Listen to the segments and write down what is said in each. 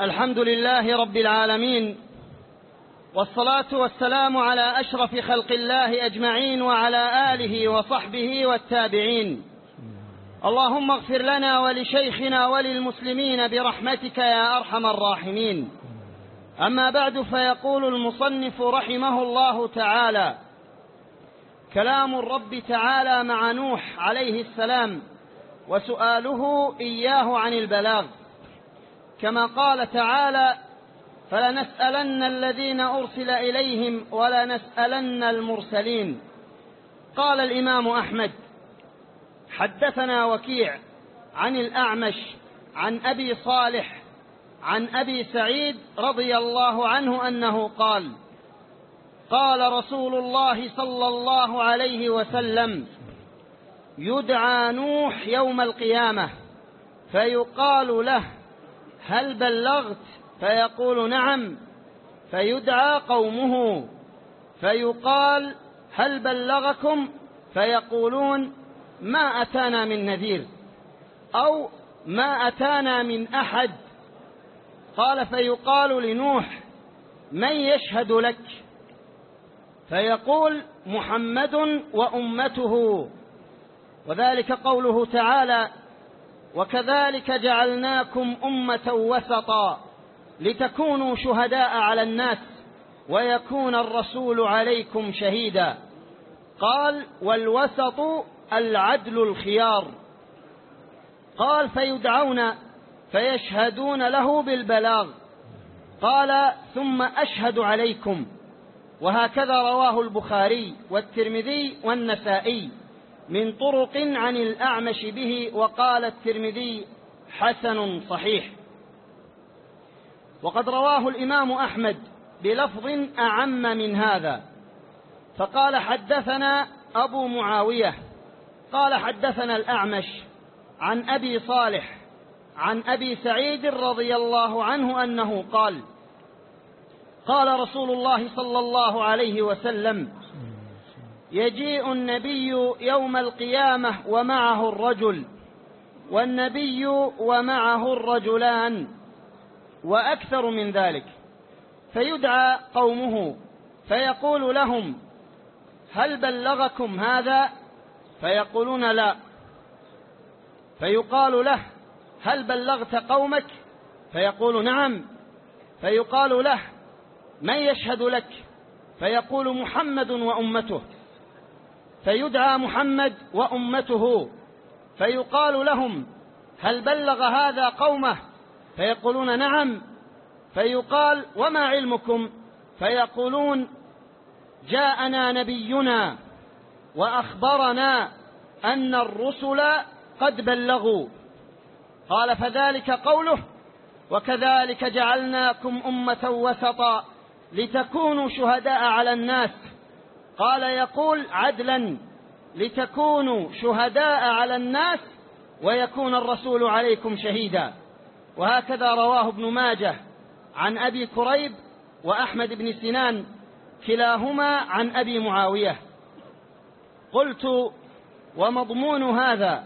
الحمد لله رب العالمين والصلاة والسلام على أشرف خلق الله أجمعين وعلى آله وصحبه والتابعين. اللهم اغفر لنا ولشيخنا وللمسلمين برحمتك يا أرحم الراحمين. أما بعد فيقول المصنف رحمه الله تعالى كلام الرب تعالى مع نوح عليه السلام وسؤاله إياه عن البلاغ. كما قال تعالى فلنسألن الذين أرسل إليهم ولنسألن المرسلين. قال الإمام أحمد حدثنا وكيع عن الأعمش عن أبي صالح عن أبي سعيد رضي الله عنه أنه قال قال رسول الله صلى الله عليه وسلم يدعى نوح يوم القيامة فيقال له هل بلغت؟ فيقول نعم. فيدعى قومه. فيقال هل بلغكم؟ فيقولون ما أتانا من نذير. أو ما أتانا من أحد. قال فيقال لنوح من يشهد لك؟ فيقول محمد وأمته. وذلك قوله تعالى وكذلك جعلناكم أمة وسطا لتكونوا شهداء على الناس ويكون الرسول عليكم شهيدا. قال والوسط العدل الخيار. قال فيدعون فيشهدون له بالبلاغ. قال ثم أشهد عليكم. وهكذا رواه البخاري والترمذي والنسائي. من طرق عن الأعمش به وقال الترمذي حسن صحيح. وقد رواه الإمام أحمد بلفظ أعم من هذا. فقال حدثنا أبو معاوية قال حدثنا الأعمش عن أبي صالح عن أبي سعيد رضي الله عنه أنه قال قال رسول الله صلى الله عليه وسلم يجيء النبي يوم القيامة ومعه الرجل والنبي ومعه الرجلان وأكثر من ذلك. فيدعى قومه فيقول لهم هل بلغكم هذا؟ فيقولون لا. فيقال له هل بلغت قومك؟ فيقول نعم. فيقال له من يشهد لك؟ فيقول محمد وأمته. فيدعى محمد وأمته فيقال لهم هل بلغ هذا قومه؟ فيقولون نعم. فيقال وما علمكم؟ فيقولون جاءنا نبينا وأخبرنا أن الرسل قد بلغوا. قال فذلك قوله وكذلك جعلناكم أمة وسطا لتكونوا شهداء على الناس. قال يقول عدلا لتكونوا شهداء على الناس ويكون الرسول عليكم شهيدا. وهكذا رواه ابن ماجه عن أبي كريب وأحمد بن سنان كلاهما عن أبي معاوية. قلت ومضمون هذا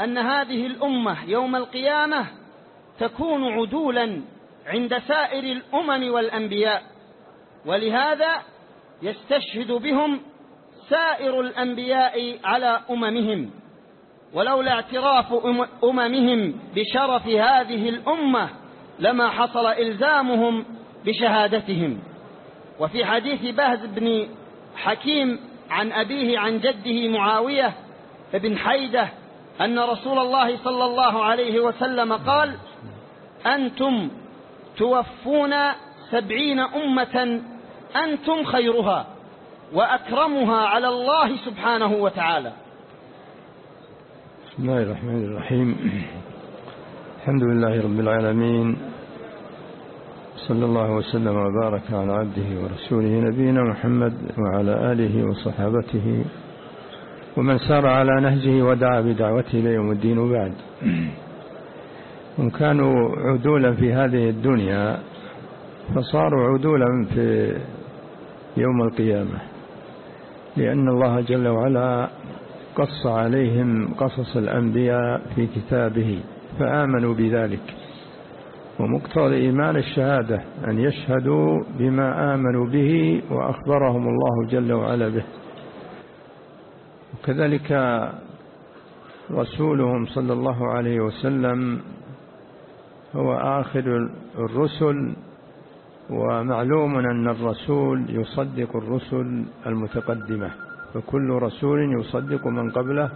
أن هذه الأمة يوم القيامة تكون عدولا عند سائر الأمم والأنبياء. ولهذا يستشهد بهم سائر الأنبياء على أممهم ولولا اعتراف أممهم بشرف هذه الأمة لما حصل إلزامهم بشهادتهم. وفي حديث بهز بن حكيم عن أبيه عن جده معاوية بن حيدة أن رسول الله صلى الله عليه وسلم قال أنتم توفون سبعين أمة أنتم خيرها وأكرمها على الله سبحانه وتعالى. بسم الله الرحمن الرحيم. الحمد لله رب العالمين. صلى الله وسلم وبارك على عبده ورسوله نبينا محمد وعلى آله وصحابته. ومن سار على نهجه ودعا بدعوته إلى يوم الدين وبعد. وإن كانوا عدولا في هذه الدنيا فصاروا عدولا في يوم القيامة. لأن الله جل وعلا قص عليهم قصص الأنبياء في كتابه فآمنوا بذلك. ومقتضى إيمان الشهادة أن يشهدوا بما آمنوا به وأخبرهم الله جل وعلا به. وكذلك رسولهم صلى الله عليه وسلم هو آخر الرسل ومعلوم أن الرسول يصدق الرسل المتقدمة فكل رسول يصدق من قبله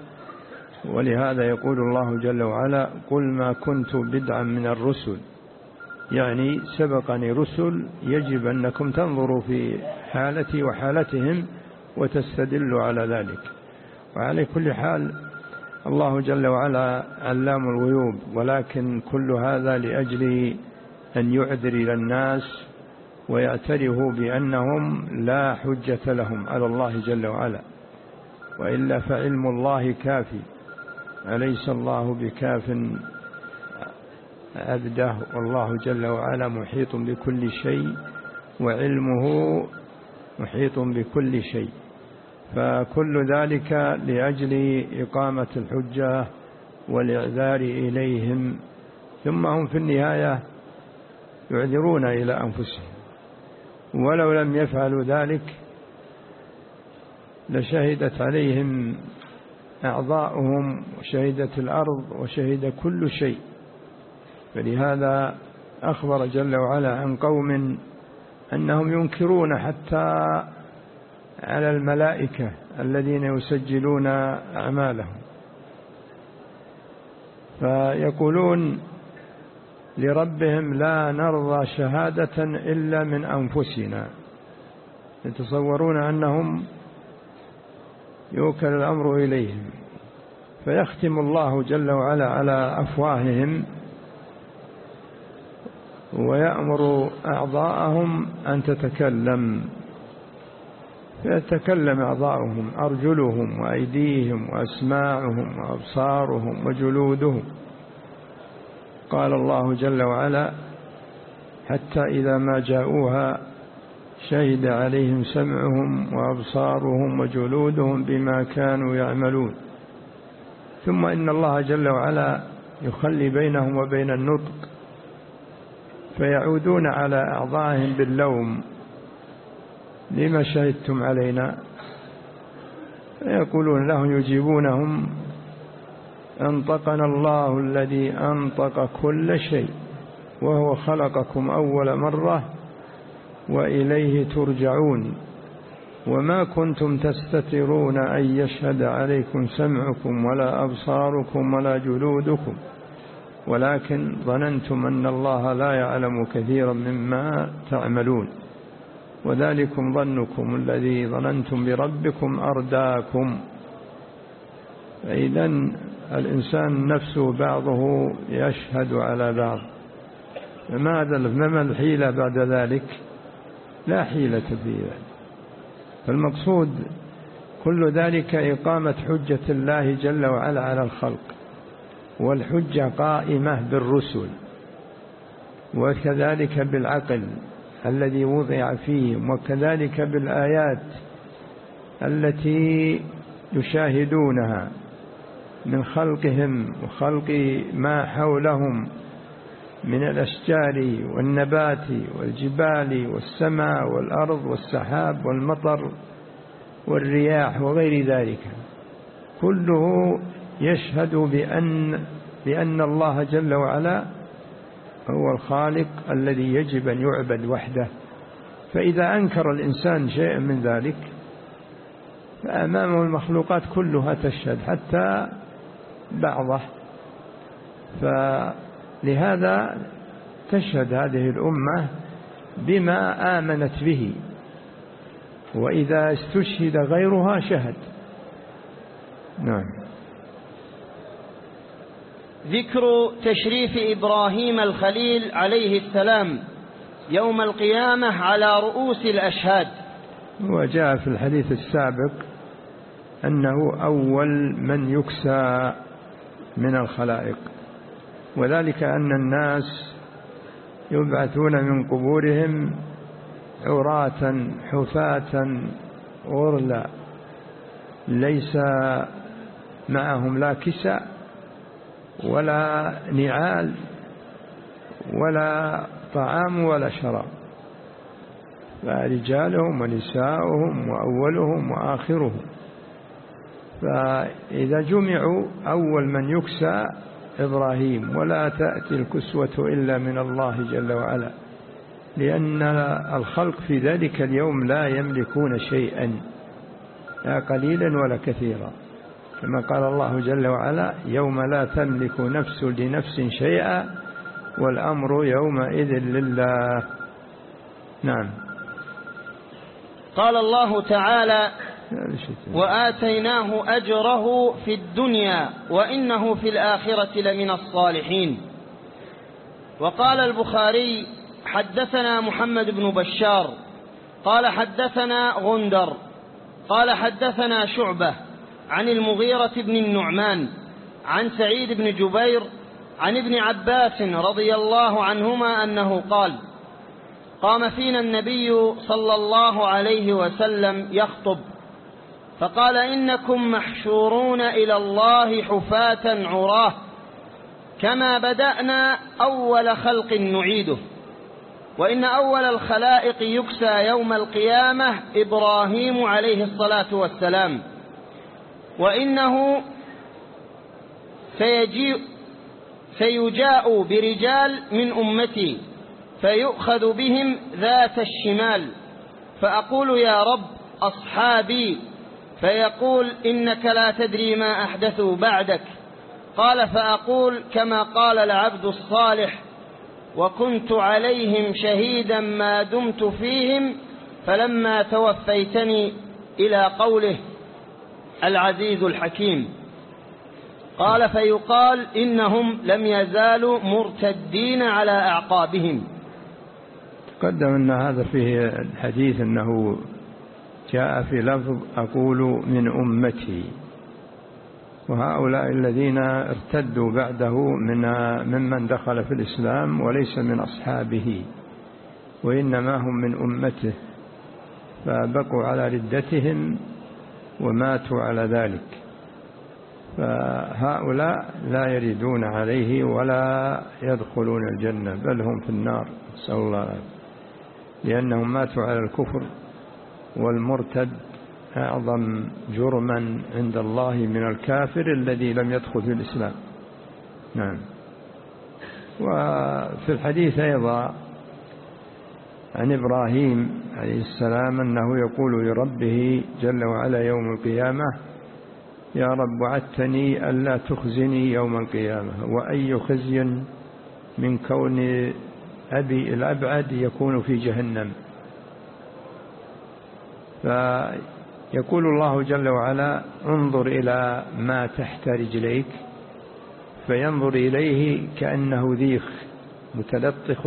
ولهذا يقول الله جل وعلا قل ما كنت بدعا من الرسل. يعني سبقني رسل يجب أنكم تنظروا في حالتي وحالتهم وتستدلوا على ذلك. وعلى كل حال الله جل وعلا علام الغيوب ولكن كل هذا لأجل أن يعذر إلى الناس ويعترفوا بأنهم لا حجة لهم على الله جل وعلا. وإلا فعلم الله كافي. أليس الله بكاف؟ عبده والله جل وعلا محيط بكل شيء وعلمه محيط بكل شيء. فكل ذلك لأجل إقامة الحجة والإعذار إليهم. ثم هم في النهاية يعذرون إلى أنفسهم. ولو لم يفعلوا ذلك لشهدت عليهم أعضاؤهم وشهدت الأرض وشهد كل شيء. فلهذا أخبر جل وعلا عن قوم أنهم ينكرون حتى على الملائكة الذين يسجلون أعمالهم. فيقولون لربهم لا نرضى شهادة إلا من أنفسنا. يتصورون أنهم يوكل الأمر إليهم. فيختم الله جل وعلا على أفواههم ويأمر أعضاءهم أن تتكلم. فيتكلم أعضاؤهم أرجلهم وأيديهم وأسماعهم وأبصارهم وجلودهم. قال الله جل وعلا حتى إذا ما جاءوها شهد عليهم سمعهم وأبصارهم وجلودهم بما كانوا يعملون. ثم إن الله جل وعلا يخلي بينهم وبين النطق فيعودون على أعضائهم باللوم. لما شهدتم علينا؟ فيقولون لهم يجيبونهم أنطقنا الله الذي أنطق كل شيء وهو خلقكم أول مرة وإليه ترجعون. وما كنتم تستترون أن يشهد عليكم سمعكم ولا أبصاركم ولا جلودكم ولكن ظننتم أن الله لا يعلم كثيرا مما تعملون. وذلكم ظنكم الذي ظننتم بربكم أرداكم. فإذا الإنسان نفسه بعضه يشهد على بعض. فماذا فما الحيلة بعد ذلك؟ لا حيلة في ذلك فالمقصود كل ذلك إقامة حجة الله جل وعلا على الخلق والحجة قائمة بالرسل وكذلك بالعقل الذي وضع فيهم وكذلك بالآيات التي يشاهدونها. من خلقهم وخلق ما حولهم من الأشجار والنبات والجبال والسماء والأرض والسحاب والمطر والرياح وغير ذلك. كله يشهد بأن, بأن الله جل وعلا هو الخالق الذي يجب أن يعبد وحده. فإذا أنكر الإنسان شيئا من ذلك فأمامه المخلوقات كلها تشهد حتى بعضه. فلهذا تشهد هذه الأمة بما آمنت به وإذا استشهد غيرها شهد. نعم. ذكر تشريف إبراهيم الخليل عليه السلام يوم القيامة على رؤوس الأشهاد. وجاء في الحديث السابق أنه أول من يكسى. من الخلائق. وذلك أن الناس يبعثون من قبورهم عراة حفاة غرلا ليس معهم لا كساء ولا نعال ولا طعام ولا شراب. فرجالهم ونساؤهم وأولهم وآخرهم فإذا جمعوا أول من يكسى إبراهيم ولا تأتي الكسوة إلا من الله جل وعلا لأن الخلق في ذلك اليوم لا يملكون شيئا لا قليلا ولا كثيرا. كما قال الله جل وعلا يوم لا تملك نفس لنفس شيئا والأمر يومئذ لله. نعم. قال الله تعالى وآتيناه أجره في الدنيا وإنه في الآخرة لمن الصالحين. وقال البخاري حدثنا محمد بن بشار قال حدثنا غندر قال حدثنا شعبة عن المغيرة بن النعمان عن سعيد بن جبير عن ابن عباس رضي الله عنهما أنه قال قام فينا النبي صلى الله عليه وسلم يخطب فقال إنكم محشورون إلى الله حفاة عراه كما بدأنا أول خلق نعيده وإن أول الخلائق يكسى يوم القيامة إبراهيم عليه الصلاة والسلام وإنه سيجيء سيجاء برجال من أمتي فيؤخذ بهم ذات الشمال فأقول يا رب أصحابي فيقول إنك لا تدري ما أحدثوا بعدك. قال فأقول كما قال العبد الصالح وكنت عليهم شهيدا ما دمت فيهم فلما توفيتني إلى قوله العزيز الحكيم. قال فيقال إنهم لم يزالوا مرتدين على أعقابهم. تقدم أن هذا فيه الحديث أنه جاء في لفظ أقول من أمتي. وهؤلاء الذين ارتدوا بعده من ممن دخل في الإسلام وليس من أصحابه وإنما هم من أمته. فبقوا على ردتهم وماتوا على ذلك. فهؤلاء لا يردون عليه ولا يدخلون الجنة بل هم في النار. نسأل الله. لأنهم ماتوا على الكفر. والمرتد أعظم جرما عند الله من الكافر الذي لم يدخل في الإسلام. نعم. وفي الحديث أيضا عن إبراهيم عليه السلام أنه يقول لربه جل وعلا يوم القيامة يا رب وعدتني ألا تخزني يوم القيامة وأي خزي من كون أبي الأبعد يكون في جهنم. فيقول الله جل وعلا انظر إلى ما تحت رجليك فينظر إليه كأنه ذيخ متلطخ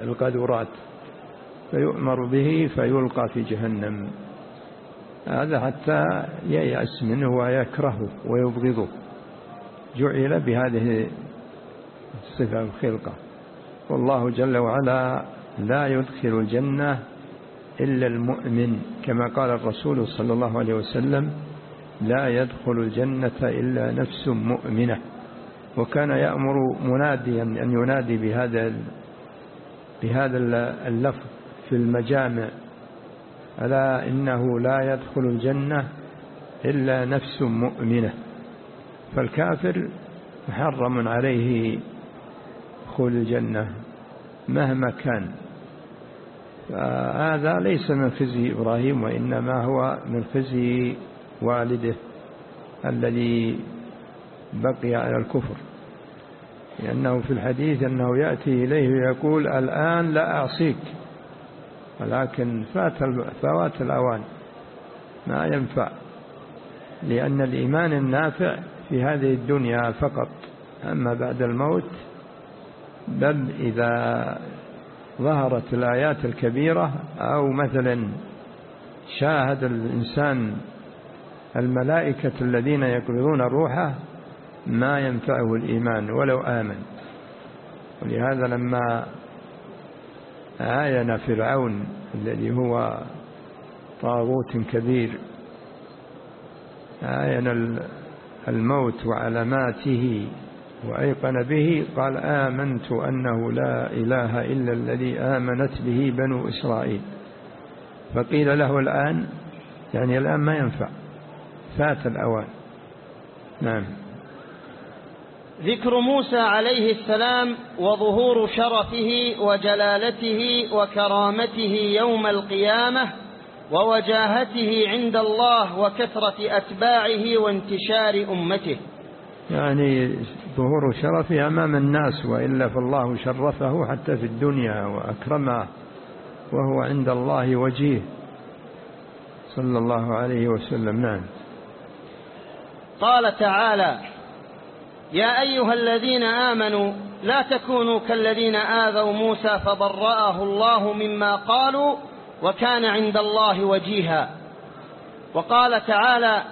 بالقدرات فيؤمر به فيلقى في جهنم. هذا حتى ييأس منه ويكرهه ويبغضه. جعل بهذه الصفة الخلقة. والله جل وعلا لا يدخل الجنة إلا المؤمن كما قال الرسول صلى الله عليه وسلم لا يدخل الجنة إلا نفس مؤمنة. وكان يأمر مناديا أن ينادي بهذا بهذا اللفظ في المجامع. ألا إنه لا يدخل الجنة إلا نفس مؤمنة. فالكافر محرم عليه دخول الجنة مهما كان. فهذا ليس من خزي إبراهيم وإنما هو من خزي والده الذي بقي على الكفر. لأنه في الحديث أنه يأتي إليه ويقول الآن لا أعصيك ولكن فات فوات الأوان. ما ينفع لأن الإيمان النافع في هذه الدنيا فقط. أما بعد الموت بل إذا ظهرت الآيات الكبيرة أو مثلا شاهد الإنسان الملائكة الذين يقبضون روحه ما ينفعه الإيمان ولو آمن. ولهذا لما عاين فرعون الذي هو طاغوت كبير عاين الموت وعلاماته وأيقن به قال آمنت أنه لا إله إلا الذي آمنت به بنو إسرائيل. فقيل له الآن يعني الآن ما ينفع فات الأوان. نعم. ذكر موسى عليه السلام وظهور شرفه وجلالته وكرامته يوم القيامة ووجاهته عند الله وكثرة أتباعه وانتشار أمته. يعني ظهور شرفه أمام الناس وإلا فالله شرفه حتى في الدنيا وأكرمه وهو عند الله وجيه. صلى الله عليه وسلم. نعم. قال تعالى يا أيها الذين آمنوا لا تكونوا كالذين آذوا موسى فبرأه الله مما قالوا وكان عند الله وجيها. وقال تعالى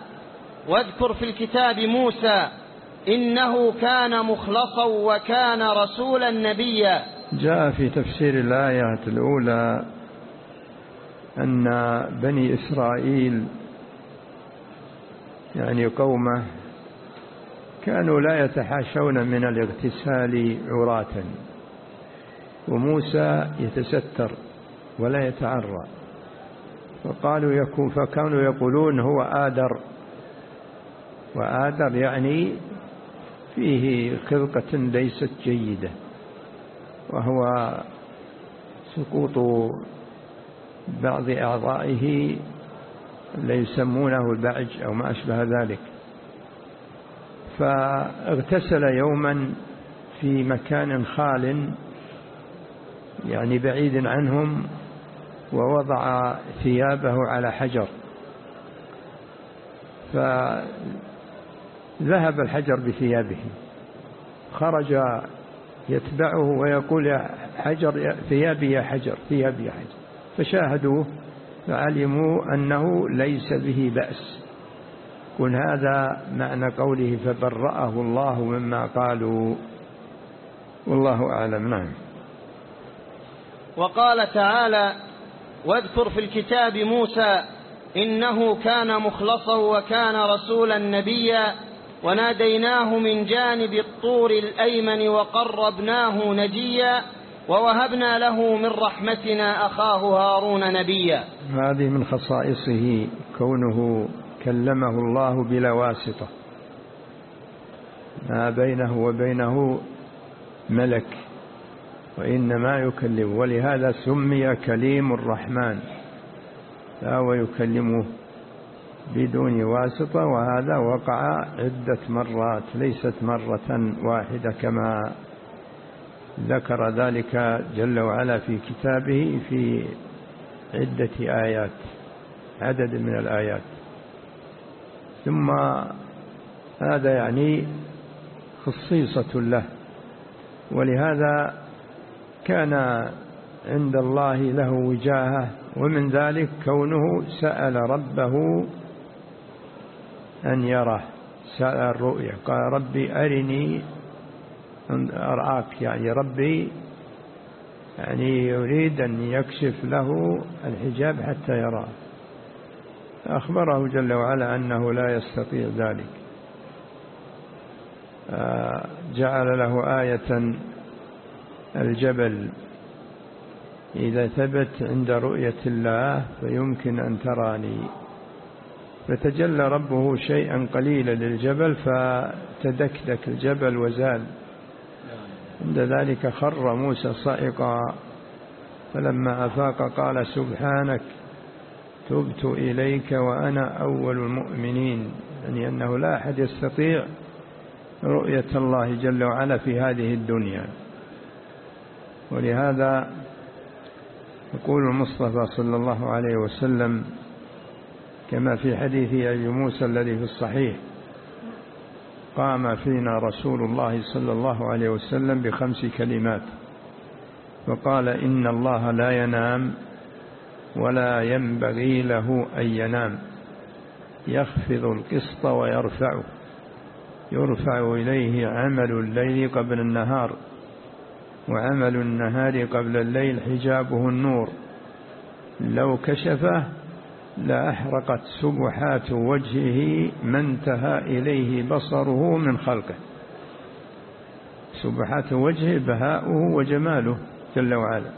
واذكر في الكتاب موسى إنه كان مخلصا وكان رسولا نبيا. جاء في تفسير الآية الأولى أن بني إسرائيل يعني قومه كانوا لا يتحاشون من الاغتسال عراة. وموسى يتستر ولا يتعرى. فقالوا يكون فكانوا يقولون هو آدر. وآدر يعني فيه خلقة ليست جيدة وهو سقوط بعض أعضائه اللي يسمونه البعج أو ما أشبه ذلك. فاغتسل يوما في مكان خال يعني بعيد عنهم ووضع ثيابه على حجر. فذهب الحجر بثيابه. خرج يتبعه ويقول يا حجر ثيابي يا حجر ثيابي يا حجر. فشاهدوه فعلموا أنه ليس به بأس. قل هذا معنى قوله فبرأه الله مما قالوا. والله أعلم. نعم. وقال تعالى واذكر في الكتاب موسى إنه كان مخلصا وكان رسولا نبيا. وناديناه من جانب الطور الأيمن وقربناه نجيا ووهبنا له من رحمتنا أخاه هارون نبيا. هذه من خصائصه كونه كلمه الله بلا واسطة. ما بينه وبينه ملك وإنما يكلم ولهذا سمي كليم الرحمن. فهو يكلمه بدون واسطة وهذا وقع عدة مرات ليست مرة واحدة كما ذكر ذلك جل وعلا في كتابه في عدة آيات عدد من الآيات. ثم هذا يعني خصيصة له ولهذا كان عند الله له وجاهة ومن ذلك كونه سأل ربه أن يره سأل الرؤيا. قال ربي أرني أرعاك يعني ربي يعني يريد أن يكشف له الحجاب حتى يراه. أخبره جل وعلا أنه لا يستطيع ذلك. آه، جعل له آية الجبل. إذا ثبت عند رؤية الله فيمكن أن تراني. فتجلى ربه شيئا قليلا للجبل فتدكدك الجبل وزال. عند ذلك خر موسى صائقا فلما أفاق قال سبحانك تبت إليك وأنا أول المؤمنين يعني أنه لا أحد يستطيع رؤية الله جل وعلا في هذه الدنيا. ولهذا يقول المصطفى صلى الله عليه وسلم كما في حديث أبي موسى الذي في الصحيح. قام فينا رسول الله صلى الله عليه وسلم بخمس كلمات. وقال إن الله لا ينام ولا ينبغي له أن ينام. يخفض القسط ويرفعه يرفع إليه عمل الليل قبل النهار. وعمل النهار قبل الليل حجابه النور. لو كشفه لأحرقت سبحات وجهه ما انتهى إليه بصره من خلقه. سبحات وجهه بهاؤه وجماله جل وعلا.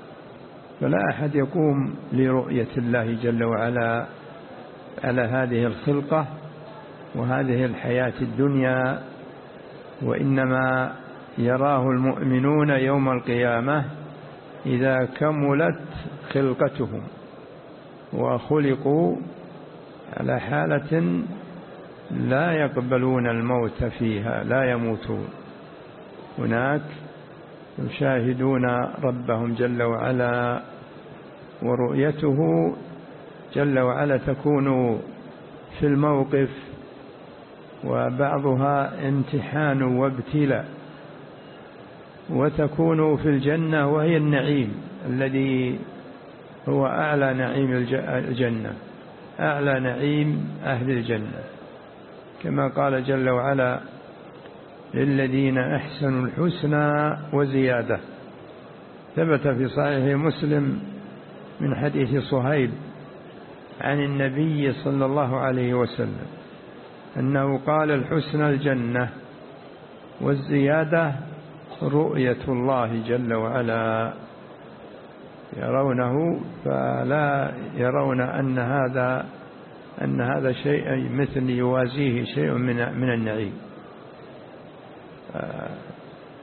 فلا أحد يقوم لرؤية الله جل وعلا على هذه الخلقة وهذه الحياة الدنيا وإنما يراه المؤمنون يوم القيامة إذا كملت خلقتهم. وخلقوا على حالة لا يقبلون الموت فيها لا يموتون. هناك يشاهدون ربهم جل وعلا ورؤيته جل وعلا تكون في الموقف وبعضها امتحان وابتلاء. وتكون في الجنة وهي النعيم الذي هو أعلى نعيم الجنة أعلى نعيم أهل الجنة. كما قال جل وعلا للذين أحسنوا الحسنى وزيادة. ثبت في صحيح مسلم من حديث صهيب عن النبي صلى الله عليه وسلم أنه قال الحسنى الجنة والزيادة رؤية الله جل وعلا. يرونه فلا يرون أن هذا أن هذا شيء مثل يوازيه شيء من من النعيم.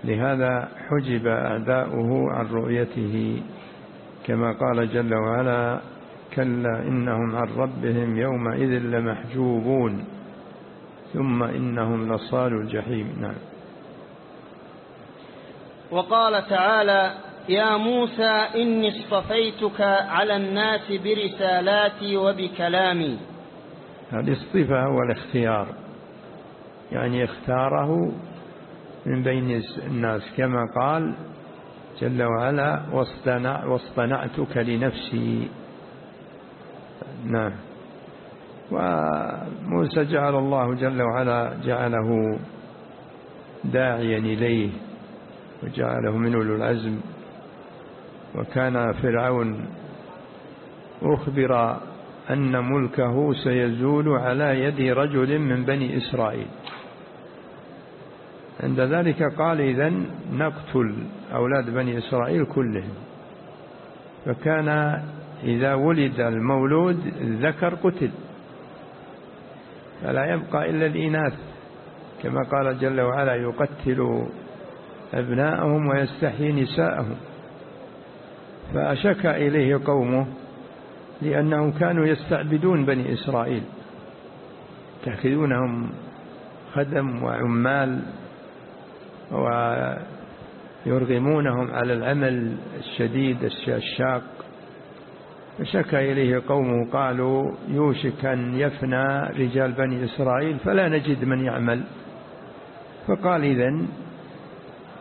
لهذا حجب أعداؤه عن رؤيته كما قال جل وعلا كلا إنهم عن ربهم يومئذ لمحجوبون ثم إنهم لصال الجحيم. نعم. وقال تعالى يا موسى إني اصطفيتك على الناس برسالاتي وبكلامي. هذه الصفة هو الاختيار يعني اختاره من بين الناس. كما قال جل وعلا واصطنع واصطنعتك لنفسي. نعم. وموسى جعل الله جل وعلا جعله داعيا إليه وجعله من أولو العزم. وكان فرعون أخبر أن ملكه سيزول على يد رجل من بني إسرائيل. عند ذلك قال إذن نقتل أولاد بني إسرائيل كلهم. فكان إذا ولد المولود الذكر قتل. فلا يبقى إلا الإناث. كما قال جل وعلا يقتل أبناءهم ويستحيي نساءهم. فأشك إليه قومه لأنهم كانوا يستعبدون بني إسرائيل. تأخذونهم خدم وعمال ويرغمونهم على العمل الشديد الشاق. فشكى إليه قومه قالوا يوشك أن يفنى رجال بني إسرائيل فلا نجد من يعمل. فقال إذن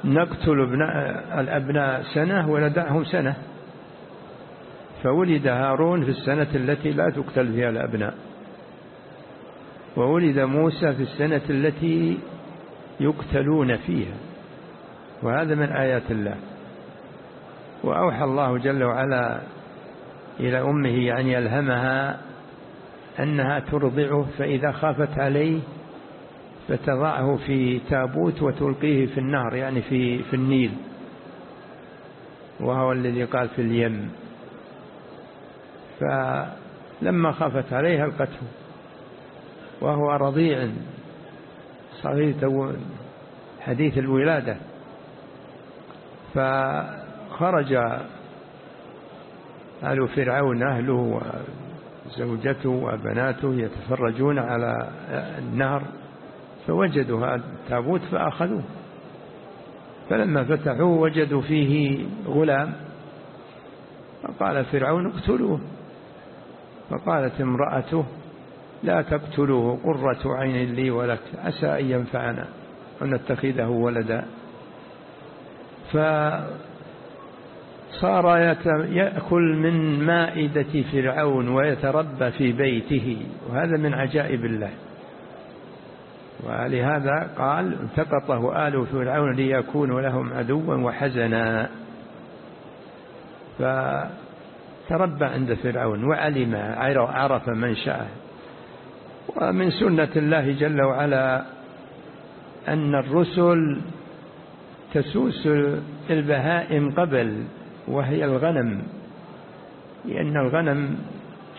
نقتل الأبناء سنة وندعهم سنة. فولد هارون في السنة التي لا تقتل فيها الأبناء. وولد موسى في السنة التي يقتلون فيها. وهذا من آيات الله. وأوحى الله جل وعلا إلى أمه يعني ألهمها أنها ترضعه فإذا خافت عليه فتضعه في تابوت وتلقيه في النهر يعني في في النيل. وهو الذي قال في اليم. فلما خافت عليه ألقته وهو رضيع صغير حديث الولادة فخرج آل فرعون أهله وزوجته وبناته يتفرجون على النهر فوجدوا هذا التابوت فأخذوه. فلما فتحوه وجدوا فيه غلام فقال فرعون اقتلوه. فقالت امرأته لا تقتلوه قرة عين لي ولك عسى أن ينفعنا ونتخذه ولدا. فصار يأكل من مائدة فرعون ويتربى في بيته وهذا من عجائب الله. ولهذا قال التقطه آل فرعون ليكونوا لهم عدوا وحزنا. فتربى عند فرعون وعلم عرف من شاء. ومن سنة الله جل وعلا أن الرسل تسوس البهائم قبل وهي الغنم لأن الغنم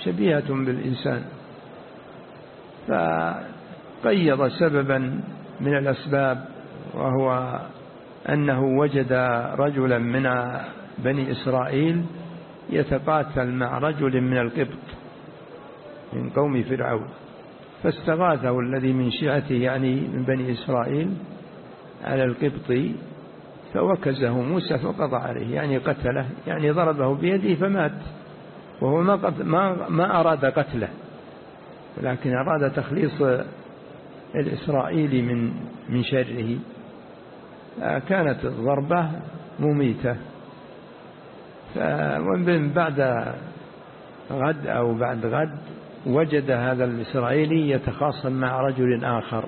شبيهة بالإنسان. فقيض سببا من الأسباب وهو أنه وجد رجلا من بني إسرائيل يتقاتل مع رجل من القبط من قوم فرعون. فاستغاثه الذي من شيعته يعني من بني إسرائيل على القبطي فوكزه موسى فقضى عليه يعني قتله يعني ضربه بيده فمات. وهو ما, ما, ما أراد قتله ولكن أراد تخليص الإسرائيلي من من شره. كانت الضربة مميتة. ومن بعد غد أو بعد غد وجد هذا الإسرائيلي يتخاصم مع رجل آخر.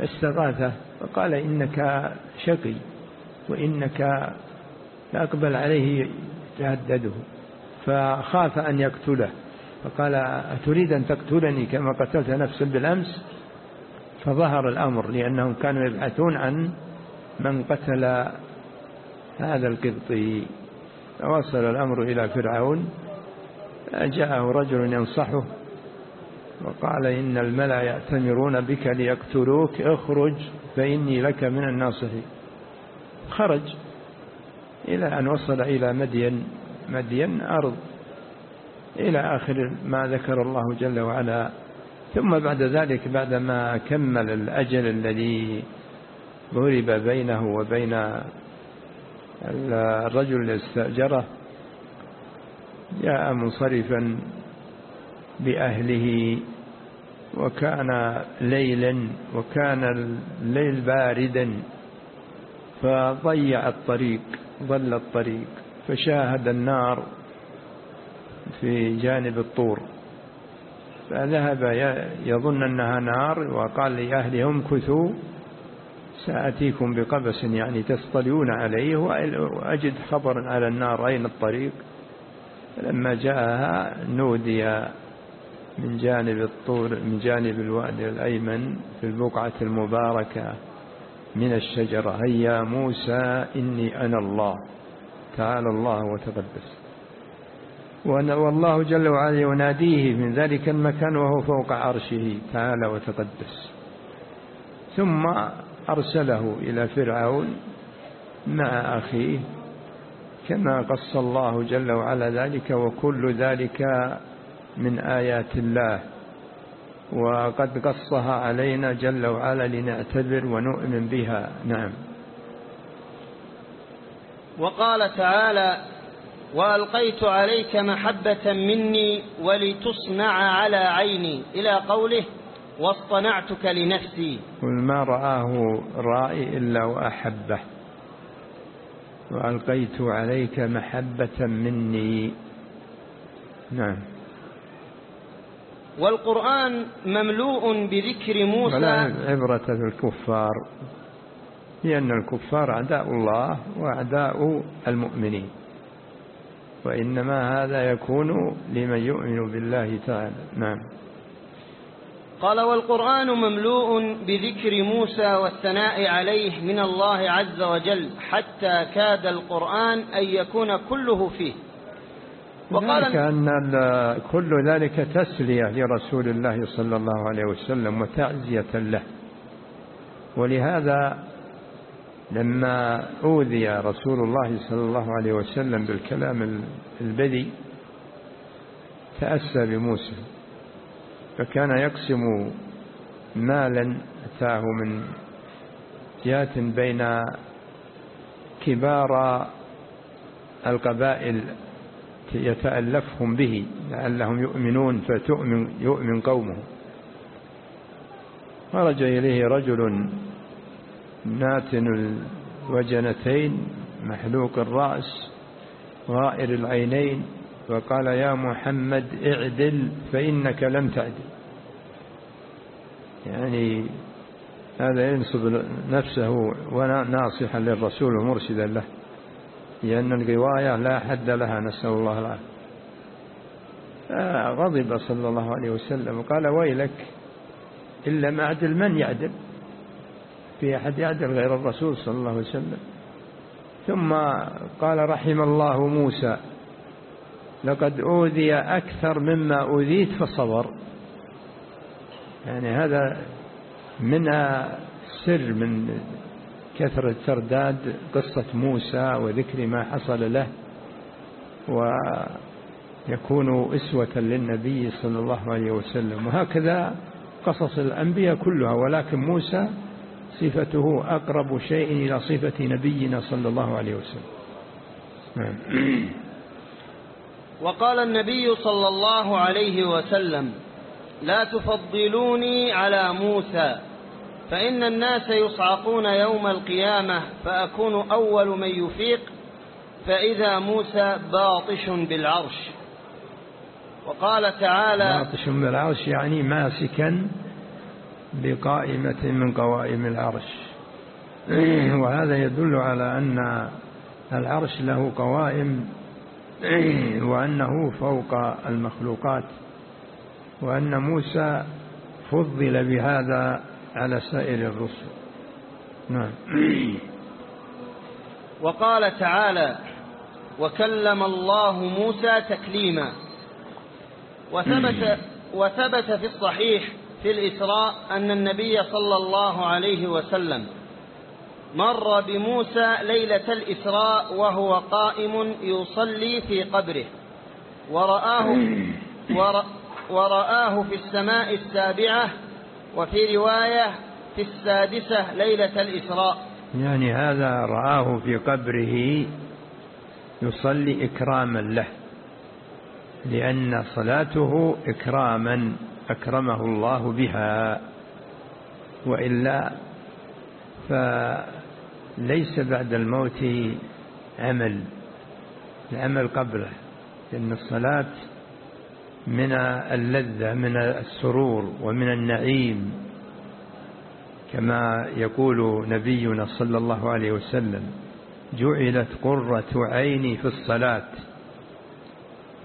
استغاثه فقال إنك شقي وإنك أقبل عليه تهدده فخاف أن يقتله. فقال أتريد أن تقتلني كما قتلت نفسا بالأمس؟ فظهر الأمر لأنهم كانوا يبحثون عن من قتل هذا القبطي. فوصل الأمر إلى فرعون جاءه رجل ينصحه وقال إن الملأ يأتمرون بك ليقتلوك اخرج فإني لك من الناصحين. خرج إلى أن وصل إلى مدين مدين أرض إلى آخر ما ذكر الله جل وعلا. ثم بعد ذلك بعدما كمل الأجل الذي ضرب بينه وبين الرجل الذي استأجره جاء منصرفا بأهله وكان ليلا وكان الليل باردا فضيع الطريق ضل الطريق فشاهد النار في جانب الطور. فذهب يظن أنها نار وقال لأهله امكثوا سأتيكم بقبس يعني تصطلون عليه وأجد خبرا على النار أين الطريق. لما جاءها نودي من جانب الطور من جانب الوادي الأيمن في البقعة المباركة من الشجرة. هيا موسى إني أنا الله. تعالى الله وتقدس. والله جل وعلا يناديه من ذلك المكان وهو فوق عرشه. تعالى وتقدس. ثم أرسله إلى فرعون مع أخيه كما قص الله جل وعلا ذلك وكل ذلك من آيات الله. وقد قصها علينا جل وعلا لنعتبر ونؤمن بها. نعم. وقال تعالى وألقيت عليك محبة مني ولتصنع على عيني. إلى قوله واصطنعتك لنفسي. قل ما رآه رائي إلا وأحبه وألقيت عليك محبة مني. نعم. والقرآن مملوء بذكر موسى. ولا عبرة في الكفار لأن الكفار أعداء الله وأعداء المؤمنين. وإنما هذا يكون لمن يؤمن بالله تعالى. نعم. قال والقرآن مملوء بذكر موسى والثناء عليه من الله عز وجل حتى كاد القرآن أن يكون كله فيه. وقال أن كل ذلك تسلية لرسول الله صلى الله عليه وسلم وتعزية له. ولهذا لما أوذي رسول الله صلى الله عليه وسلم بالكلام البذي تأسى بموسى. فكان يقسم مالا أتاه من جهات بين كبار القبائل يتألفهم به لعلهم يؤمنون فتؤمن يؤمن قومه. خرج إليه رجل ناتن الوجنتين محلوق الرأس غائر العينين فقال يا محمد اعدل فإنك لم تعدل. يعني هذا ينصب نفسه وناصحا للرسول ومرشدا له لأن الرواية لا حد لها نسأل الله العافية. غضب صلى الله عليه وسلم وقال ويلك إلا ما عدل من يعدل؟ في أحد يعدل غير الرسول صلى الله عليه وسلم. ثم قال رحم الله موسى. لقد أوذي أكثر مما أوذيت فصبر يعني هذا من سر من كثرة ترداد قصة موسى وذكر ما حصل له ويكون إسوة للنبي صلى الله عليه وسلم. وهكذا قصص الأنبياء كلها ولكن موسى صفته أقرب شيء إلى صفة نبينا صلى الله عليه وسلم. نعم. وقال النبي صلى الله عليه وسلم لا تفضلوني على موسى فإن الناس يصعقون يوم القيامة فأكون أول من يفيق فإذا موسى باطش بالعرش. وقال تعالى باطش بالعرش يعني ماسكا بقائمة من قوائم العرش. وهذا يدل على أن العرش له قوائم وأنه فوق المخلوقات. وأن موسى فضل بهذا على سائر الرسل. نعم. وقال تعالى وكلم الله موسى تكليما. وثبت وثبت في الصحيح في الإسراء أن النبي صلى الله عليه وسلم مر بموسى ليلة الإسراء وهو قائم يصلي في قبره. ورآه ورآه في السماء السابعة وفي رواية في السادسة ليلة الإسراء. يعني هذا رآه في قبره يصلي إكراما له لأن صلاته إكراما أكرمه الله بها وإلا فليس بعد الموت عمل العمل قبله لأن الصلاة من اللذة من السرور ومن النعيم كما يقول نبينا صلى الله عليه وسلم جعلت قرة عيني في الصلاة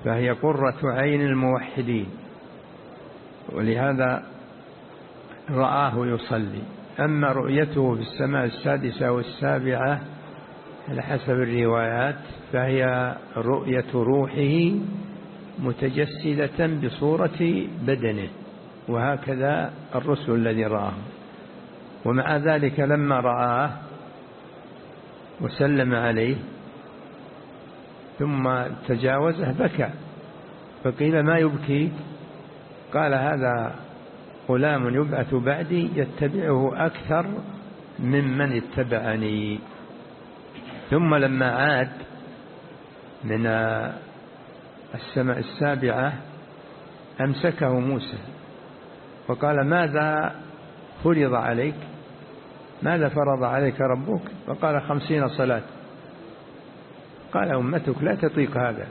فهي قرة عين الموحدين ولهذا رآه يصلي. أما رؤيته في السماء السادسة والسابعة على حسب الروايات فهي رؤية روحه متجسدة بصورة بدنه وهكذا الرسل الذي رآه. ومع ذلك لما رآه وسلم عليه ثم تجاوزه بكى فقيل ما يبكي قال هذا غلام يبعث بعدي يتبعه أكثر ممن اتبعني. ثم لما عاد من السماء السابعة أمسكه موسى وقال ماذا فرض عليك؟ ماذا فرض عليك ربك؟ فقال خمسين صلاة. قال أمتك لا تطيق هذا.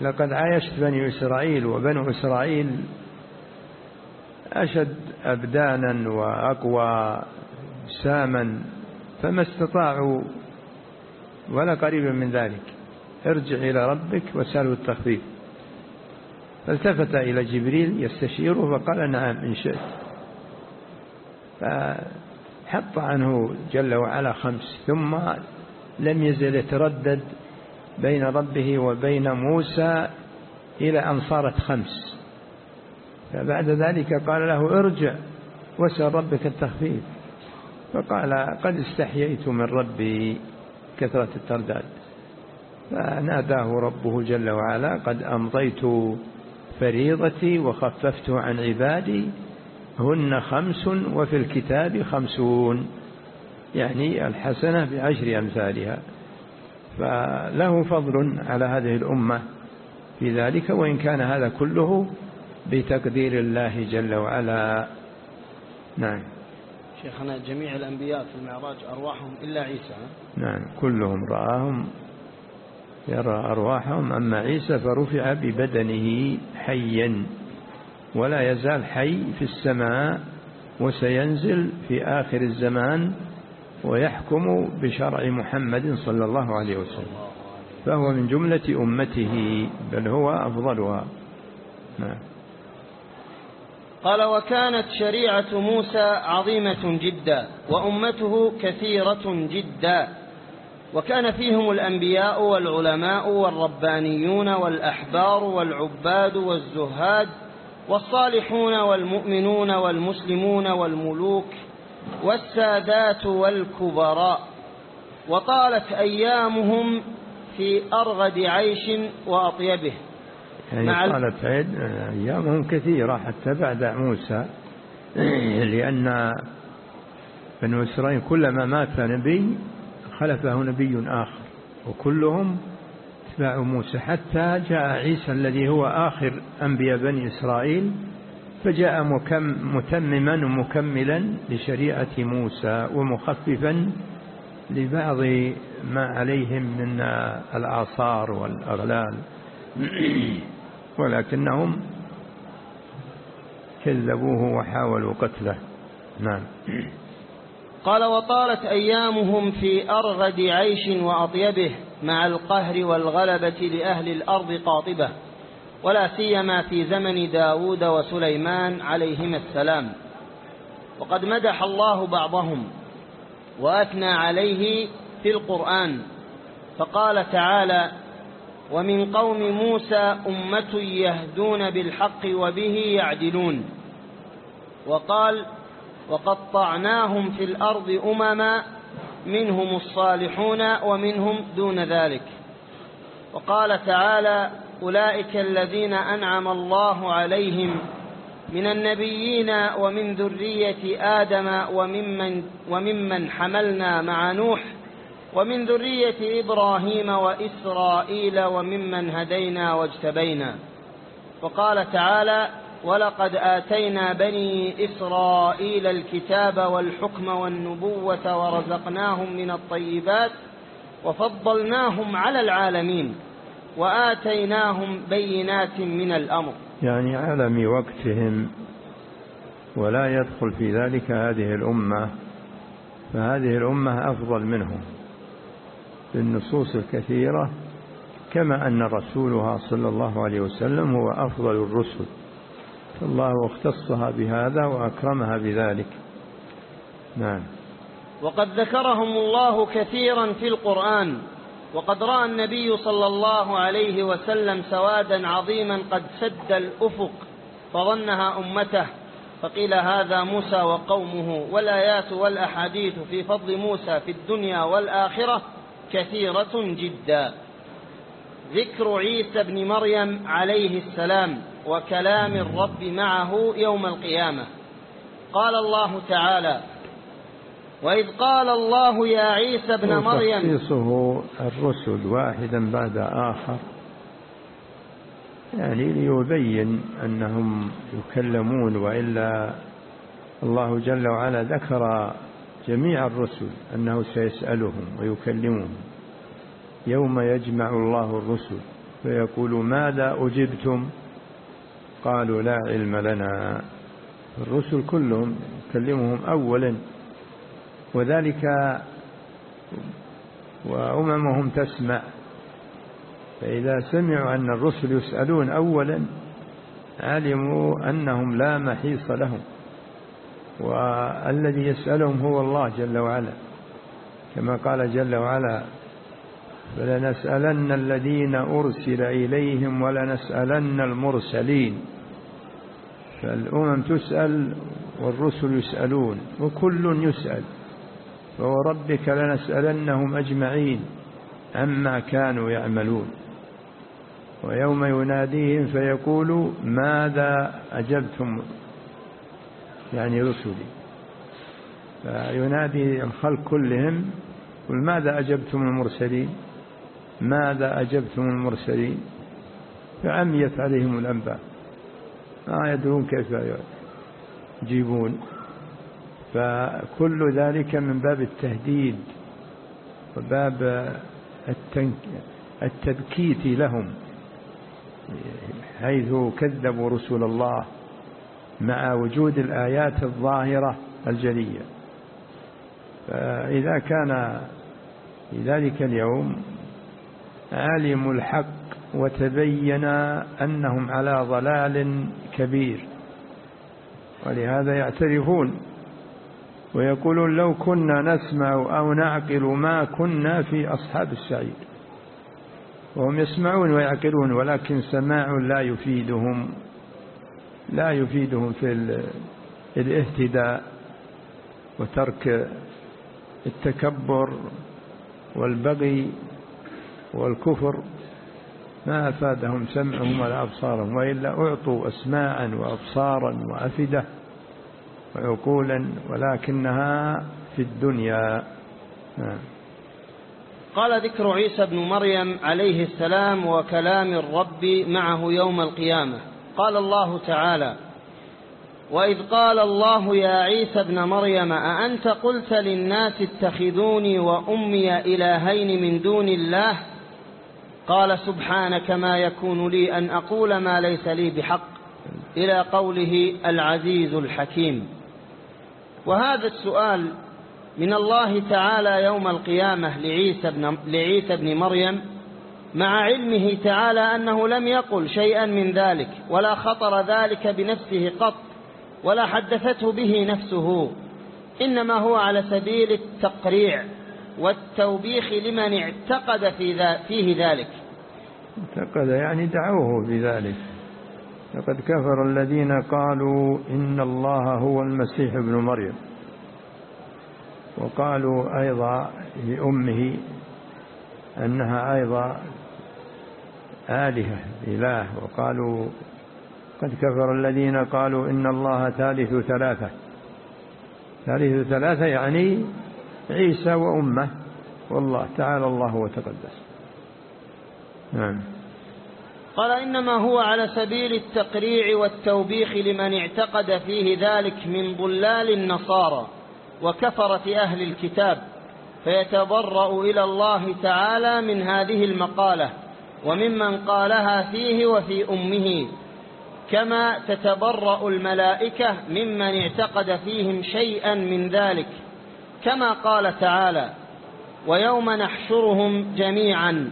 لقد عايشت بني إسرائيل وبنو إسرائيل أشد أبدانا وأقوى ساما فما استطاعوا ولا قريبا من ذلك. ارجع إلى ربك وسأله التخفيف. فالتفت إلى جبريل يستشيره فقال نعم إن شئت. فحط عنه جل وعلا خمس ثم لم يزل يتردد بين ربه وبين موسى إلى أن صارت خمس. فبعد ذلك قال له ارجع واسأل ربك التخفيف. فقال قد استحييت من ربي كثرة الترداد. فناداه ربه جل وعلا قد أمضيت فريضتي وخففت عن عبادي هن خمس وفي الكتاب خمسون يعني الحسنة بعشر أمثالها. فله فضل على هذه الأمة في ذلك وإن كان هذا كله بتقدير الله جل وعلا. نعم. شيخنا جميع الأنبياء في المعراج أرواحهم إلا عيسى نعم. كلهم رآهم يرى أرواحهم. أما عيسى فرفع ببدنه حيا ولا يزال حي في السماء وسينزل في آخر الزمان ويحكم بشرع محمد صلى الله عليه وسلم. فهو من جملة أمته بل هو أفضلها. نعم. قال وكانت شريعة موسى عظيمة جدا وأمته كثيرة جدا وكان فيهم الأنبياء والعلماء والربانيون والأحبار والعباد والزهاد والصالحون والمؤمنون والمسلمون والملوك والسادات والكبراء. وطالت أيامهم في أرغد عيش وأطيبه. يعني طالت عيد أيامهم كثيرة حتى بعد موسى لأن بنو إسرائيل كلما مات نبي خلفه نبي آخر وكلهم اتباع موسى حتى جاء عيسى الذي هو آخر أنبياء بني إسرائيل فجاء مكم متمما ومكملا لشريعة موسى ومخففا لبعض ما عليهم من الآثار والأغلال. ولكنهم كذبوه وحاولوا قتله. نعم. قال وطالت أيامهم في أرغد عيش وأطيبه مع القهر والغلبة لأهل الأرض قاطبة ولا سيما في زمن داود وسليمان عليهما السلام. وقد مدح الله بعضهم وأثنى عليه في القرآن فقال تعالى ومن قوم موسى أمة يهدون بالحق وبه يعدلون. وقال وقطعناهم في الأرض أمما منهم الصالحون ومنهم دون ذلك. وقال تعالى أولئك الذين أنعم الله عليهم من النبيين ومن ذرية آدم وممن, وممن حملنا مع نوح ومن ذرية إبراهيم وإسرائيل وممن هدينا واجتبينا. وقال تعالى ولقد آتينا بني إسرائيل الكتاب والحكم والنبوة ورزقناهم من الطيبات وفضلناهم على العالمين وآتيناهم بينات من الأمر. يعني عالم وقتهم ولا يدخل في ذلك هذه الأمة فهذه الأمة أفضل منهم. بالنصوص الكثيرة كما أن رسولها صلى الله عليه وسلم هو أفضل الرسل. فالله اختصها بهذا وأكرمها بذلك. نعم. وقد ذكرهم الله كثيرا في القرآن وقد رأى النبي صلى الله عليه وسلم سوادا عظيما قد سد الأفق فظنها أمته فقيل هذا موسى وقومه والآيات والأحاديث في فضل موسى في الدنيا والآخرة كثيرة جدا. ذكر عيسى بن مريم عليه السلام وكلام الرب معه يوم القيامة. قال الله تعالى وإذ قال الله يا عيسى ابن مريم تخصيصه الرسل واحدا بعد آخر يعني ليبين أنهم يكلمون وإلا الله جل وعلا ذكر جميع الرسل أنه سيسألهم ويكلمهم. يوم يجمع الله الرسل فيقول ماذا أجبتم؟ قالوا لا علم لنا. الرسل كلهم يكلمهم أولا وذلك وأممهم تسمع. فإذا سمعوا أن الرسل يسألون أولا علموا أنهم لا محيص لهم. والذي يسألهم هو الله جل وعلا. كما قال جل وعلا فلنسألن الذين أرسل إليهم ولنسألن المرسلين. فالأمم تسأل والرسل يسألون وكل يسأل. فوربك لنسألنهم أجمعين عما كانوا يعملون. ويوم يناديهم فيقول ماذا أجبتم يعني رسلي. فينادي الخلق كلهم قل ماذا أجبتم المرسلين؟ ماذا أجبتم المرسلين؟ فعميت عليهم الأنباء. ما يدرون كيف يجيبون. فكل ذلك من باب التهديد وباب التبكيت لهم حيث كذبوا رسل الله. مع وجود الآيات الظاهرة الجلية. فإذا كان في ذلك اليوم علموا الحق وتبين أنهم على ضلال كبير. ولهذا يعترفون ويقولون لو كنا نسمع أو نعقل ما كنا في أصحاب السعير. وهم يسمعون ويعقلون ولكن سماع لا يفيدهم. لا يفيدهم في الاهتداء وترك التكبر والبغي والكفر. ما أفادهم سمعهم ولا أبصارهم وإلا أعطوا أسماعا وأبصارا وأفدة وعقولا ولكنها في الدنيا. نعم. قال ذكر عيسى بن مريم عليه السلام وكلام الرب معه يوم القيامة. قال الله تعالى وإذ قال الله يا عيسى ابن مريم أأنت قلت للناس اتخذوني وأمي إلهين من دون الله؟ قال سبحانك ما يكون لي أن أقول ما ليس لي بحق. إلى قوله العزيز الحكيم. وهذا السؤال من الله تعالى يوم القيامة لعيسى بن, لعيسى بن مريم. مع علمه تعالى أنه لم يقل شيئا من ذلك ولا خطر ذلك بنفسه قط ولا حدثته به نفسه إنما هو على سبيل التقريع والتوبيخ لمن اعتقد في فيه ذلك. اعتقد يعني دعوه بذلك لقد كفر الذين قالوا إن الله هو المسيح ابن مريم. وقالوا أيضا لأمه أنها أيضا آلهة إله. وقالوا قد كفر الذين قالوا إن الله ثالث ثلاثة. ثالث ثلاثة يعني عيسى وأمه. والله تعالى الله وتقدس. نعم. قال إنما هو على سبيل التقريع والتوبيخ لمن اعتقد فيه ذلك من ضلال النصارى وكفرة أهل الكتاب. فيتبرأ إلى الله تعالى من هذه المقالة. وممن قالها فيه وفي أمه كما تتبرأ الملائكة ممن اعتقد فيهم شيئا من ذلك. كما قال تعالى ويوم نحشرهم جميعا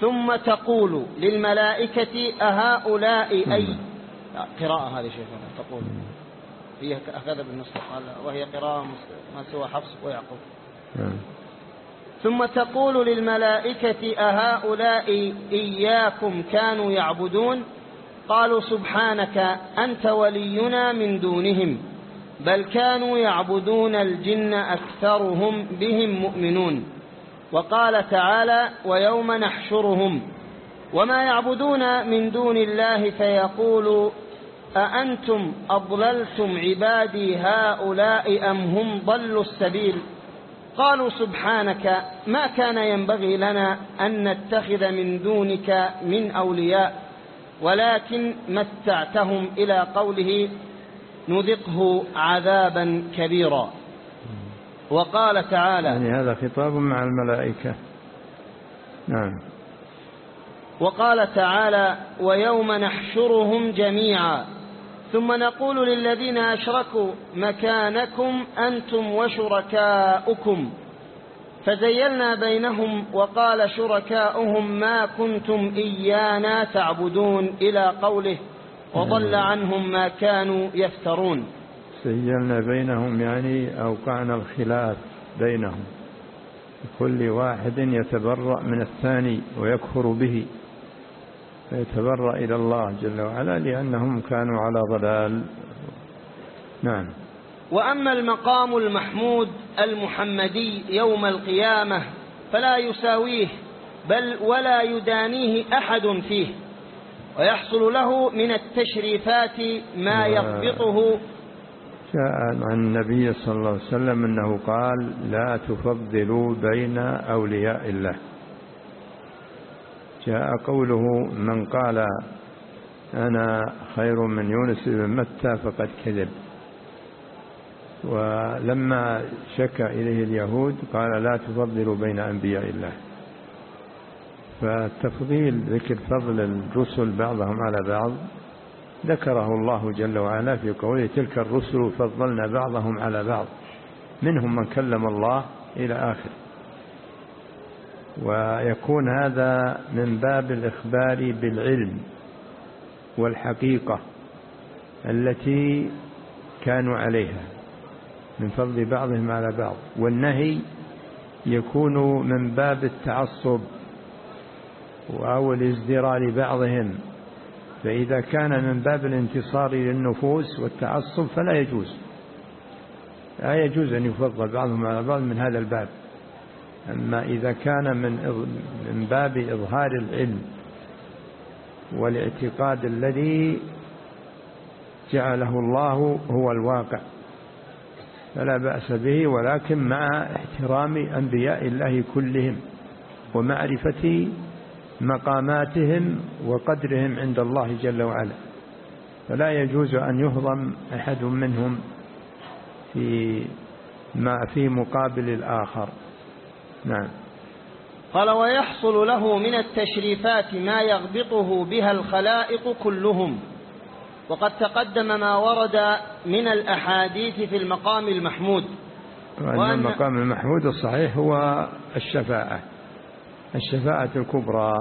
ثم تقول للملائكة أهؤلاء أي قراءة هذه شيخنا تقول. هي هكذا بالنسخة قال وهي قراءة ما سوى حفص ويعقوب. ثم تقول للملائكة أهؤلاء إياكم كانوا يعبدون؟ قالوا سبحانك أنت ولينا من دونهم بل كانوا يعبدون الجن أكثرهم بهم مؤمنون. وقال تعالى ويوم نحشرهم وما يعبدون من دون الله فيقول أأنتم أضللتم عبادي هؤلاء أم هم ضلوا السبيل؟ قالوا سبحانك ما كان ينبغي لنا أن نتخذ من دونك من أولياء ولكن متعتهم إلى قوله نذقه عذابا كبيرا. وقال تعالى يعني هذا خطاب مع الملائكة. نعم. وقال تعالى ويوم نحشرهم جميعا. ثم نقول للذين أشركوا مكانكم أنتم وشركاؤكم. فزيلنا بينهم وقال شركاؤهم ما كنتم إيانا تعبدون إلى قوله وضل عنهم ما كانوا يفترون. سجلنا بينهم يعني أوقعنا الخلاف بينهم. كل واحد يتبرأ من الثاني ويكفر به. فيتبرأ إلى الله جل وعلا لأنهم كانوا على ضلال. نعم. وأما المقام المحمود المحمدي يوم القيامة فلا يساويه بل ولا يدانيه أحد فيه ويحصل له من التشريفات ما يضبطه. جاء عن النبي صلى الله عليه وسلم أنه قال لا تفضلوا بين أولياء الله. جاء قوله من قال أنا خير من يونس بن متى فقد كذب. ولما شكى إليه اليهود قال لا تفضلوا بين أنبياء الله. فالتفضيل ذكر فضل الرسل بعضهم على بعض ذكره الله جل وعلا في قوله تلك الرسل فضلنا بعضهم على بعض. منهم من كلم الله إلى آخر. ويكون هذا من باب الإخبار بالعلم والحقيقة التي كانوا عليها من فضل بعضهم على بعض. والنهي يكون من باب التعصب أو الازدراء لبعضهم. فإذا كان من باب الانتصار للنفوس والتعصب فلا يجوز. لا يجوز أن يفضل بعضهم على بعض من هذا الباب. أما إذا كان من من باب إظهار العلم والاعتقاد الذي جعله الله هو الواقع فلا بأس به ولكن مع احترام أنبياء الله كلهم ومعرفة مقاماتهم وقدرهم عند الله جل وعلا. فلا يجوز أن يهضم أحد منهم في ما في مقابل الآخر. نعم. قال ويحصل له من التشريفات ما يغبطه بها الخلائق كلهم. وقد تقدم ما ورد من الأحاديث في المقام المحمود. وأن المقام المحمود الصحيح هو الشفاعة الشفاعة الكبرى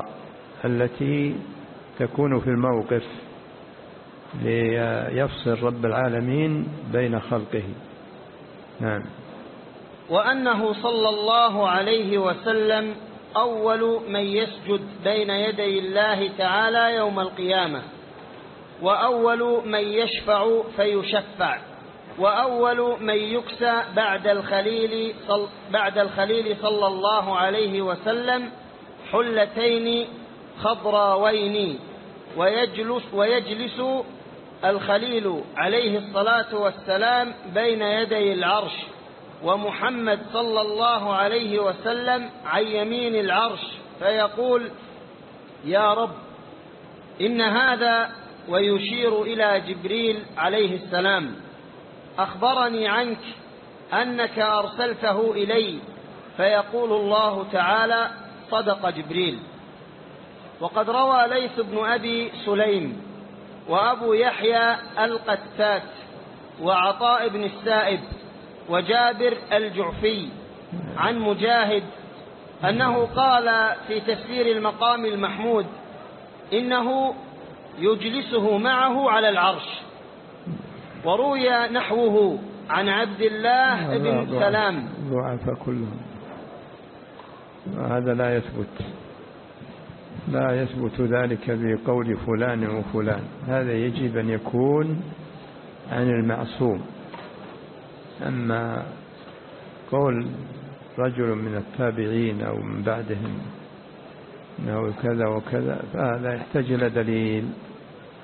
التي تكون في الموقف ليفصل رب العالمين بين خلقه. نعم. وأنه صلى الله عليه وسلم أول من يسجد بين يدي الله تعالى يوم القيامة وأول من يشفع فيشفع وأول من يكسى بعد الخليل صل بعد الخليل صلى الله عليه وسلم حلتين خضراوين ويجلس ويجلس الخليل عليه الصلاة والسلام بين يدي العرش. ومحمد صلى الله عليه وسلم عن يمين العرش فيقول يا رب إن هذا ويشير إلى جبريل عليه السلام. أخبرني عنك أنك أرسلته إلي. فيقول الله تعالى صدق جبريل. وقد روى ليث بن أبي سليم وأبو يحيى القتات وعطاء بن السائب وجابر الجعفي عن مجاهد أنه قال في تفسير المقام المحمود إنه يجلسه معه على العرش وروي نحوه عن عبد الله بن سلام. ضعف كلهم. هذا لا يثبت. لا يثبت ذلك بقول فلان وفلان. هذا يجب أن يكون عن المعصوم. أما قول رجل من التابعين أو من بعدهم أنه كذا وكذا فهذا يحتاج إلى دليل.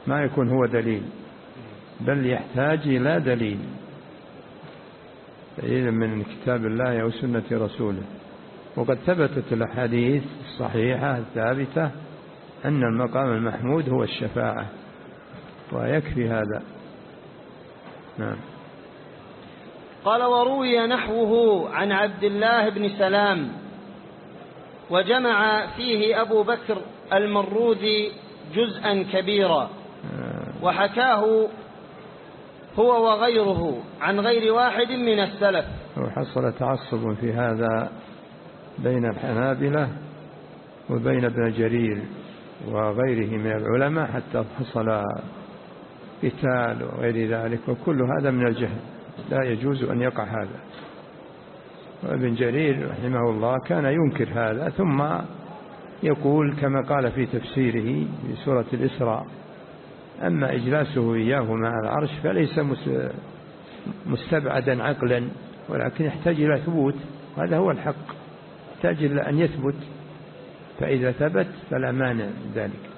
ما يكون هو دليل بل يحتاج إلى دليل. دليل من كتاب الله أو سنة رسوله. وقد ثبتت الأحاديث الصحيحة الثابتة أن المقام المحمود هو الشفاعة ويكفي هذا. نعم. قال وروي نحوه عن عبد الله بن سلام وجمع فيه أبو بكر المروذي جزءا كبيرا وحكاه هو وغيره عن غير واحد من السلف. وحصل تعصب في هذا بين الحنابلة وبين ابن جرير وغيره من العلماء حتى حصل قتال وغير ذلك وكل هذا من الجهل. لا يجوز أن يقع هذا. وابن جرير رحمه الله كان ينكر هذا ثم يقول كما قال في تفسيره في سورة الإسراء أما إجلاسه إياه مع العرش فليس مستبعدا عقلا ولكن يحتاج إلى ثبوت هذا هو الحق. يحتاج إلى أن يثبت فإذا ثبت فلا مانع من ذلك.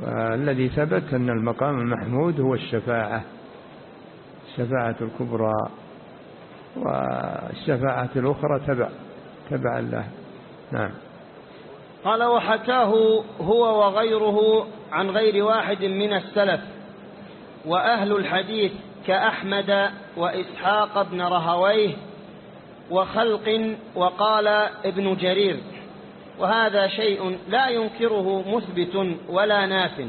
والذي ثبت أن المقام المحمود هو الشفاعة. الشفاعة الكبرى والشفاعة الأخرى تبع تبع الله. نعم. قال وحكاه هو وغيره عن غير واحد من السلف. وأهل الحديث كأحمد وإسحاق بن رهويه وخلق وقال ابن جرير. وهذا شيء لا ينكره مثبت ولا ناف.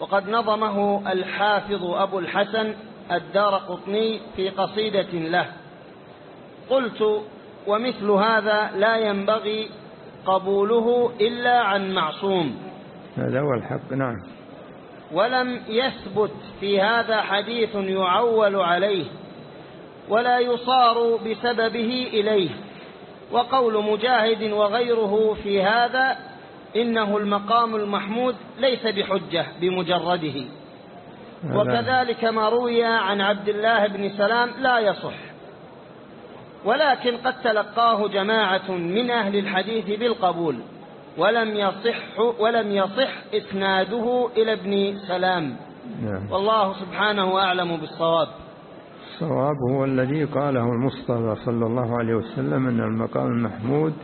وقد نظمه الحافظ أبو الحسن الدار قطني في قصيدة له. قلت ومثل هذا لا ينبغي قبوله إلا عن معصوم. هذا هو الحق نعم. ولم يثبت في هذا حديث يعول عليه ولا يصار بسببه إليه. وقول مجاهد وغيره في هذا إنه المقام المحمود ليس بحجة بمجرده. وكذلك ما روي عن عبد الله بن سلام لا يصح. ولكن قد تلقاه جماعة من أهل الحديث بالقبول ولم يصح ولم يصح إسناده إلى ابن سلام. نعم. والله سبحانه أعلم بالصواب. الصواب هو الذي قاله المصطفى صلى الله عليه وسلم أن المقام المحمود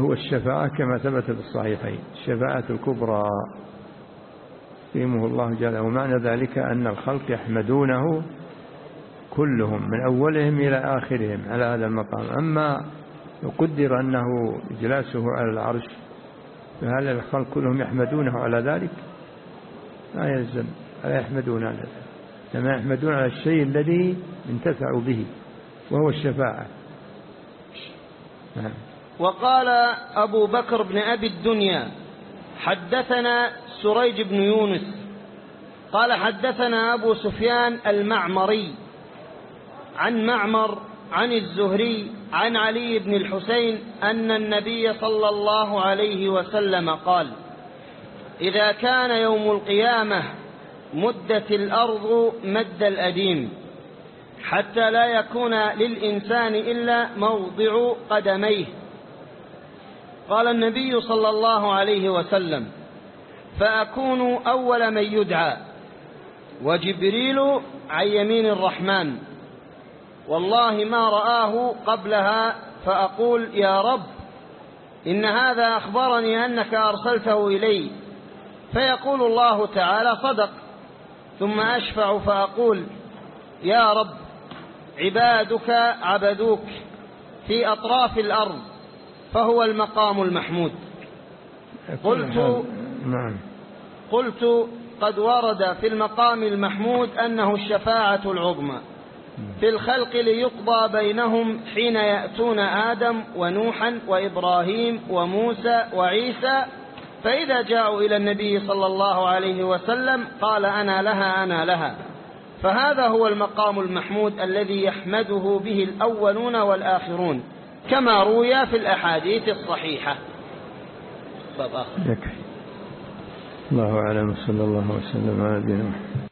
هو الشفاعة كما ثبت في الصحيحين الشفاعة الكبرى. قيمه الله جل ومعنى ذلك أن الخلق يحمدونه كلهم من أولهم إلى آخرهم على هذا المقام. أما لو قدر أنه إجلاسه على العرش فهل الخلق كلهم يحمدونه على ذلك؟ لا يلزم لا يحمدون على ذلك كما يحمدون على الشيء الذي انتفعوا به وهو الشفاعة. نعم. وقال أبو بكر بن أبي الدنيا حدثنا سريج بن يونس قال حدثنا أبو سفيان المعمري عن معمر عن الزهري عن علي بن الحسين أن النبي صلى الله عليه وسلم قال إذا كان يوم القيامة مدت الأرض مد الأديم حتى لا يكون للإنسان إلا موضع قدميه قال النبي صلى الله عليه وسلم فأكون أول من يدعى. وجبريل عن يمين الرحمن. والله ما رآه قبلها فأقول يا رب إن هذا أخبرني أنك أرسلته إلي. فيقول الله تعالى صدق. ثم أشفع فأقول يا رب عبادك عبدوك في أطراف الأرض فهو المقام المحمود. قلت نعم. قلت قد ورد في المقام المحمود أنه الشفاعة العظمى. في الخلق ليقضى بينهم حين يأتون آدم ونوحا وإبراهيم وموسى وعيسى. فإذا جاءوا إلى النبي صلى الله عليه وسلم قال أنا لها أنا لها. فهذا هو المقام المحمود الذي يحمده به الأولون والآخرون كما روي في الأحاديث الصحيحة. يكفي. الله أعلم صلى الله وسلم على نبينا محمد.